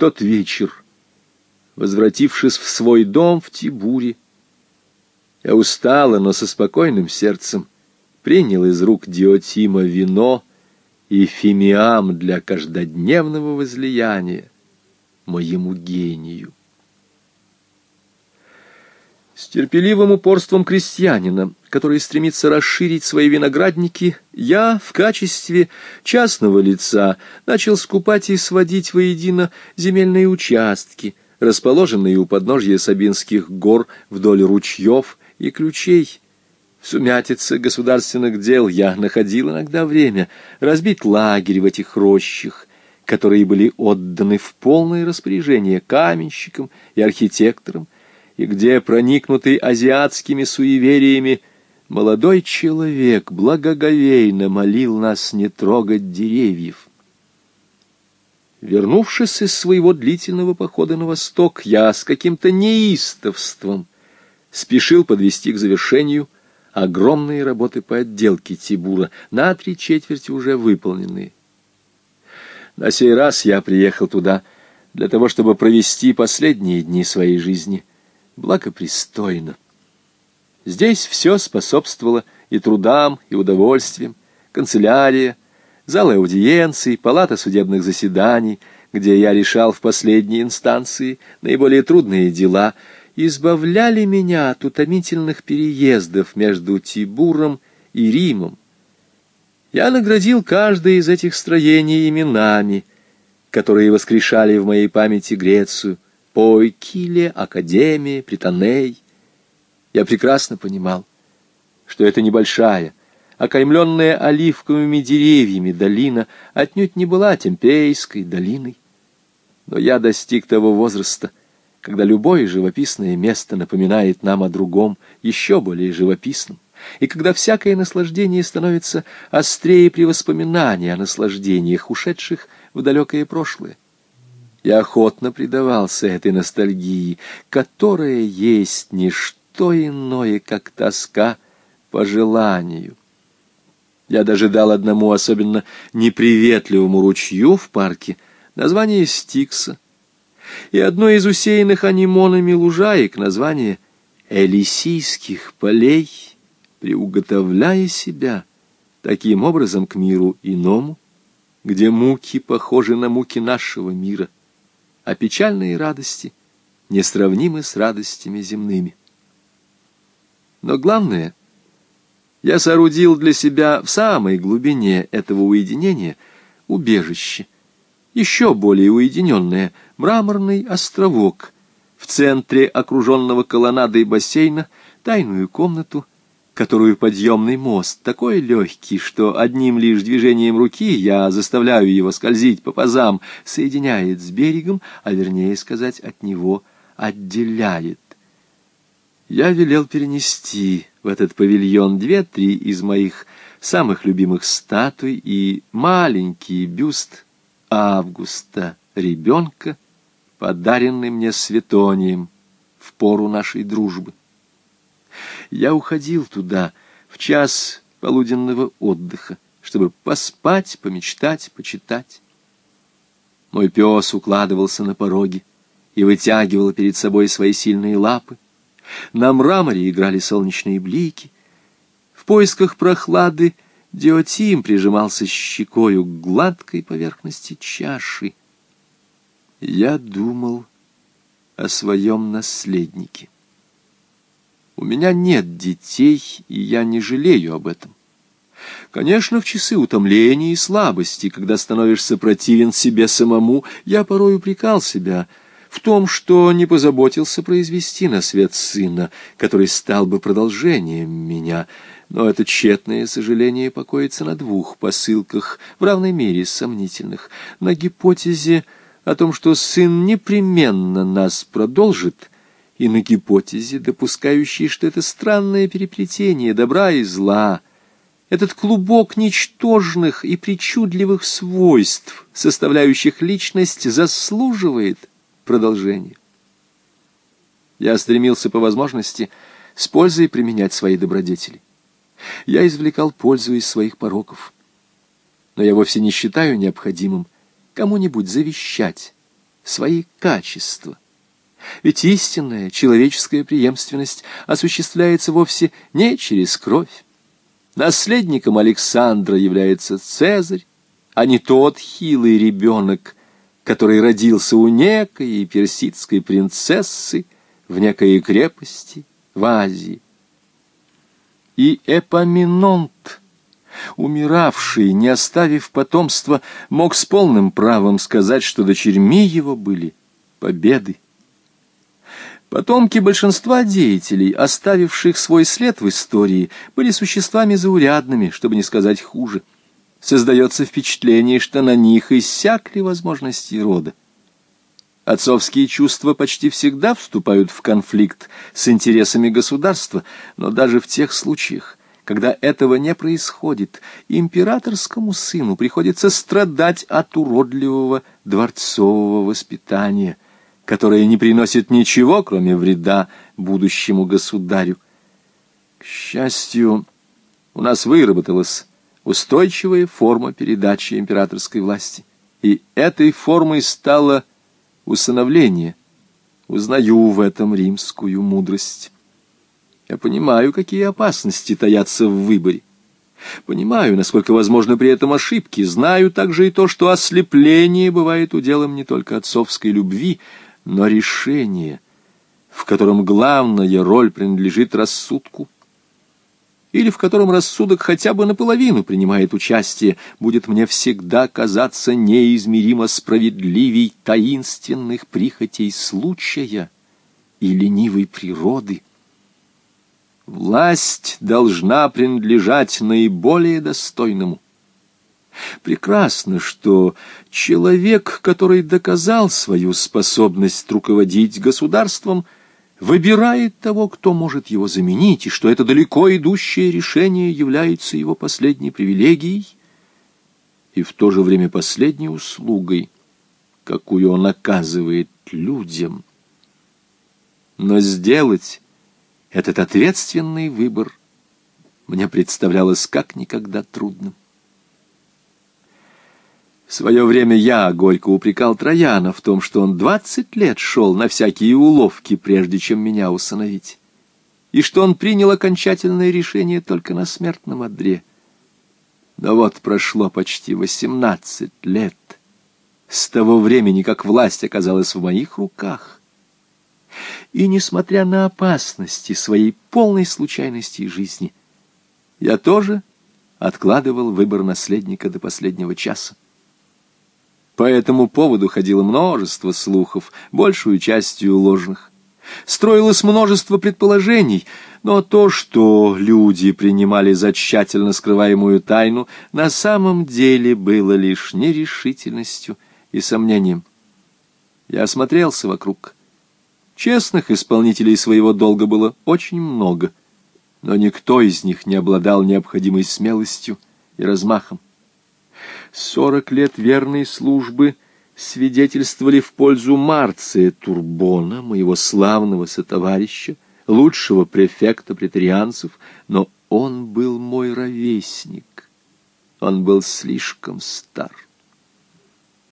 тот вечер, возвратившись в свой дом в Тибуре, я устала, но со спокойным сердцем принял из рук Диотима вино и фимиам для каждодневного возлияния моему гению. С терпеливым упорством крестьянина, который стремится расширить свои виноградники, я в качестве частного лица начал скупать и сводить воедино земельные участки, расположенные у подножья Сабинских гор вдоль ручьев и ключей. В сумятице государственных дел я находил иногда время разбить лагерь в этих рощах, которые были отданы в полное распоряжение каменщикам и архитекторам, и где, проникнутый азиатскими суевериями, молодой человек благоговейно молил нас не трогать деревьев. Вернувшись из своего длительного похода на восток, я с каким-то неистовством спешил подвести к завершению огромные работы по отделке Тибура, на три четверти уже выполненные. На сей раз я приехал туда для того, чтобы провести последние дни своей жизни благопристойно. Здесь все способствовало и трудам, и удовольствиям, канцелярия, залы аудиенций, палата судебных заседаний, где я решал в последней инстанции наиболее трудные дела, избавляли меня от утомительных переездов между Тибуром и Римом. Я наградил каждое из этих строений именами, которые воскрешали в моей памяти Грецию — Пойкиле, Академия, Притоней. Я прекрасно понимал, что это небольшая, окаймленная оливковыми деревьями долина отнюдь не была Темпейской долиной. Но я достиг того возраста, когда любое живописное место напоминает нам о другом, еще более живописном, и когда всякое наслаждение становится острее при воспоминании о наслаждениях, ушедших в далекое прошлое. Я охотно предавался этой ностальгии, которая есть не что иное, как тоска по желанию. Я даже дал одному особенно неприветливому ручью в парке название Стикса и одной из усеянных анимонами лужаек название Элисийских полей, приуготовляя себя таким образом к миру иному, где муки похожи на муки нашего мира — а печальные радости несравнимы с радостями земными. Но главное, я соорудил для себя в самой глубине этого уединения убежище, еще более уединенное, мраморный островок, в центре окруженного колоннадой бассейна, тайную комнату, которую подъемный мост такой легкий, что одним лишь движением руки я заставляю его скользить по пазам, соединяет с берегом, а вернее сказать, от него отделяет. Я велел перенести в этот павильон две-три из моих самых любимых статуй и маленький бюст Августа, ребенка, подаренный мне Светонием в пору нашей дружбы. Я уходил туда в час полуденного отдыха, чтобы поспать, помечтать, почитать. Мой пес укладывался на пороге и вытягивал перед собой свои сильные лапы. На мраморе играли солнечные блики. В поисках прохлады Диотим прижимался щекою к гладкой поверхности чаши. Я думал о своем наследнике. У меня нет детей, и я не жалею об этом. Конечно, в часы утомления и слабости, когда становишься противен себе самому, я порой упрекал себя в том, что не позаботился произвести на свет сына, который стал бы продолжением меня, но это тщетное сожаление покоится на двух посылках, в равной мере сомнительных, на гипотезе о том, что сын непременно нас продолжит, и на гипотезе, допускающей, что это странное переплетение добра и зла, этот клубок ничтожных и причудливых свойств, составляющих личность, заслуживает продолжения. Я стремился по возможности с пользой применять свои добродетели. Я извлекал пользу из своих пороков. Но я вовсе не считаю необходимым кому-нибудь завещать свои качества. Ведь истинная человеческая преемственность осуществляется вовсе не через кровь. Наследником Александра является Цезарь, а не тот хилый ребенок, который родился у некой персидской принцессы в некой крепости в Азии. И Эпоминонт, умиравший, не оставив потомства, мог с полным правом сказать, что дочерьми его были победы. Потомки большинства деятелей, оставивших свой след в истории, были существами заурядными, чтобы не сказать хуже. Создается впечатление, что на них иссякли возможности рода. Отцовские чувства почти всегда вступают в конфликт с интересами государства, но даже в тех случаях, когда этого не происходит, императорскому сыну приходится страдать от уродливого дворцового воспитания – которое не приносит ничего, кроме вреда будущему государю. К счастью, у нас выработалась устойчивая форма передачи императорской власти, и этой формой стало усыновление. Узнаю в этом римскую мудрость. Я понимаю, какие опасности таятся в выборе. Понимаю, насколько возможно при этом ошибки. Знаю также и то, что ослепление бывает уделом не только отцовской любви, но решение, в котором главная роль принадлежит рассудку, или в котором рассудок хотя бы наполовину принимает участие, будет мне всегда казаться неизмеримо справедливей таинственных прихотей случая и ленивой природы. Власть должна принадлежать наиболее достойному — Прекрасно, что человек, который доказал свою способность руководить государством, выбирает того, кто может его заменить, и что это далеко идущее решение является его последней привилегией и в то же время последней услугой, какую он оказывает людям. Но сделать этот ответственный выбор мне представлялось как никогда трудным. В свое время я горько упрекал Трояна в том, что он двадцать лет шел на всякие уловки, прежде чем меня усыновить, и что он принял окончательное решение только на смертном одре. Но вот прошло почти восемнадцать лет с того времени, как власть оказалась в моих руках. И, несмотря на опасности своей полной случайности жизни, я тоже откладывал выбор наследника до последнего часа. По этому поводу ходило множество слухов, большую частью ложных. Строилось множество предположений, но то, что люди принимали за тщательно скрываемую тайну, на самом деле было лишь нерешительностью и сомнением. Я осмотрелся вокруг. Честных исполнителей своего долга было очень много, но никто из них не обладал необходимой смелостью и размахом. Сорок лет верной службы свидетельствовали в пользу Марция Турбона, моего славного сотоварища, лучшего префекта претарианцев, но он был мой ровесник. Он был слишком стар.